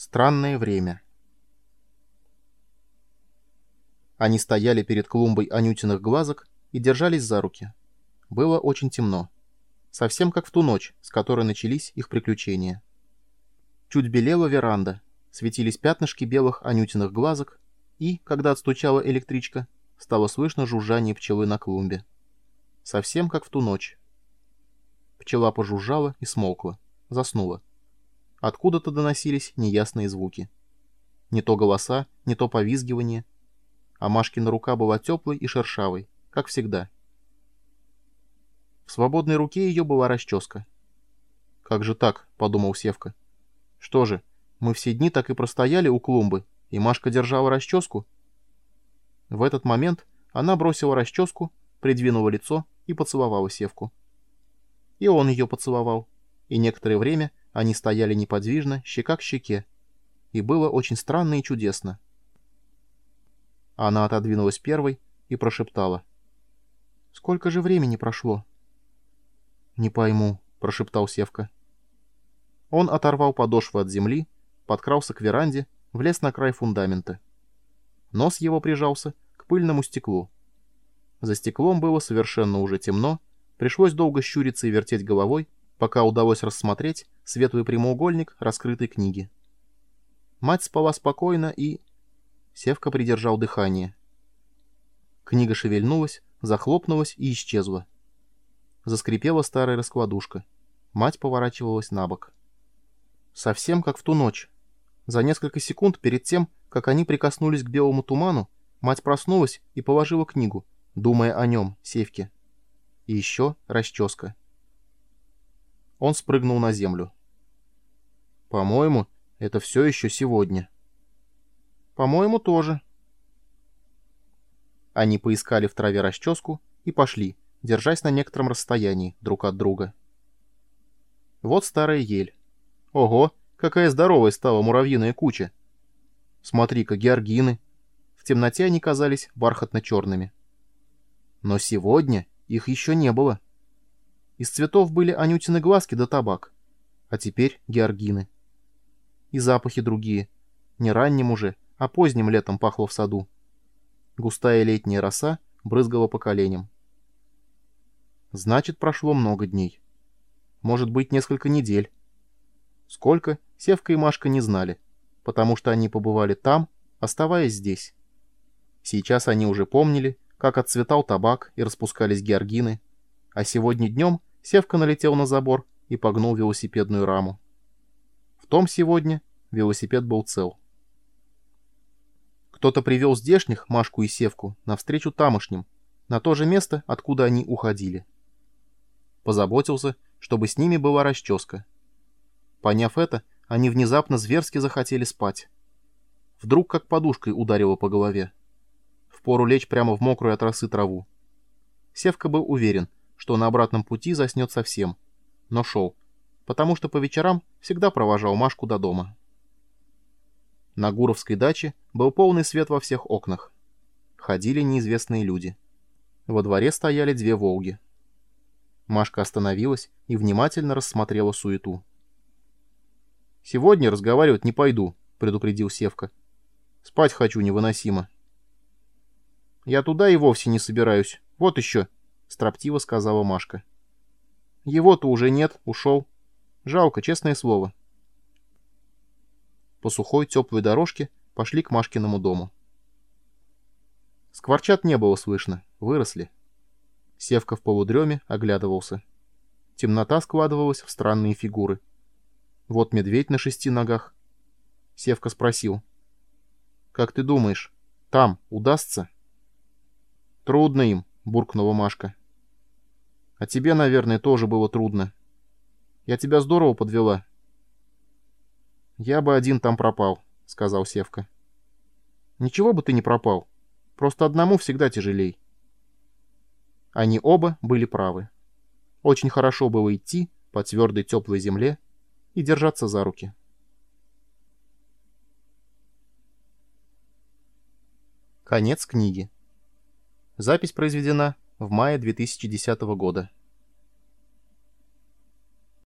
Странное время. Они стояли перед клумбой анютиных глазок и держались за руки. Было очень темно. Совсем как в ту ночь, с которой начались их приключения. Чуть белела веранда, светились пятнышки белых анютиных глазок, и, когда отстучала электричка, стало слышно жужжание пчелы на клумбе. Совсем как в ту ночь. Пчела пожужжала и смолкла, заснула. Откуда-то доносились неясные звуки. Не то голоса, не то повизгивание. А Машкина рука была теплой и шершавой, как всегда. В свободной руке ее была расческа. «Как же так?» — подумал Севка. «Что же, мы все дни так и простояли у клумбы, и Машка держала расческу?» В этот момент она бросила расческу, придвинула лицо и поцеловала Севку. И он ее поцеловал, и некоторое время они стояли неподвижно, щека к щеке. И было очень странно и чудесно. Она отодвинулась первой и прошептала. «Сколько же времени прошло?» «Не пойму», — прошептал Севка. Он оторвал подошву от земли, подкрался к веранде, влез на край фундамента. Нос его прижался к пыльному стеклу. За стеклом было совершенно уже темно, пришлось долго щуриться и вертеть головой, пока удалось рассмотреть светлый прямоугольник раскрытой книги. Мать спала спокойно и... Севка придержал дыхание. Книга шевельнулась, захлопнулась и исчезла. Заскрипела старая раскладушка. Мать поворачивалась на бок. Совсем как в ту ночь. За несколько секунд перед тем, как они прикоснулись к белому туману, мать проснулась и положила книгу, думая о нем, Севке. И еще расческа. Он спрыгнул на землю. «По-моему, это все еще сегодня». «По-моему, тоже». Они поискали в траве расческу и пошли, держась на некотором расстоянии друг от друга. Вот старая ель. Ого, какая здоровая стала муравьиная куча. Смотри-ка, георгины. В темноте они казались бархатно-черными. Но сегодня их еще не было. Из цветов были анютины глазки да табак. А теперь георгины. И запахи другие. Не ранним уже, а поздним летом пахло в саду. Густая летняя роса брызгала по коленям. Значит, прошло много дней. Может быть, несколько недель. Сколько, Севка и Машка не знали, потому что они побывали там, оставаясь здесь. Сейчас они уже помнили, как отцветал табак и распускались георгины, а сегодня днем Севка налетел на забор и погнул велосипедную раму. В том сегодня велосипед был цел. Кто-то привел здешних, Машку и Севку, навстречу тамошним, на то же место, откуда они уходили. Позаботился, чтобы с ними была расческа. Поняв это, они внезапно зверски захотели спать. Вдруг как подушкой ударило по голове. Впору лечь прямо в мокрую от росы траву. Севка был уверен, что на обратном пути заснет совсем. Но шел, потому что по вечерам всегда провожал Машку до дома. На Гуровской даче был полный свет во всех окнах. Ходили неизвестные люди. Во дворе стояли две «Волги». Машка остановилась и внимательно рассмотрела суету. «Сегодня разговаривать не пойду», — предупредил Севка. «Спать хочу невыносимо». «Я туда и вовсе не собираюсь. Вот еще», — строптиво сказала Машка. «Его-то уже нет, ушел. Жалко, честное слово». По сухой теплой дорожке пошли к Машкиному дому. Скворчат не было слышно, выросли. Севка в полудреме оглядывался. Темнота складывалась в странные фигуры. Вот медведь на шести ногах. Севка спросил. «Как ты думаешь, там удастся?» «Трудно им», — буркнула Машка. А тебе, наверное, тоже было трудно. Я тебя здорово подвела. Я бы один там пропал, сказал Севка. Ничего бы ты не пропал. Просто одному всегда тяжелей. Они оба были правы. Очень хорошо было идти по твердой теплой земле и держаться за руки. Конец книги. Запись произведена в мае 2010 года.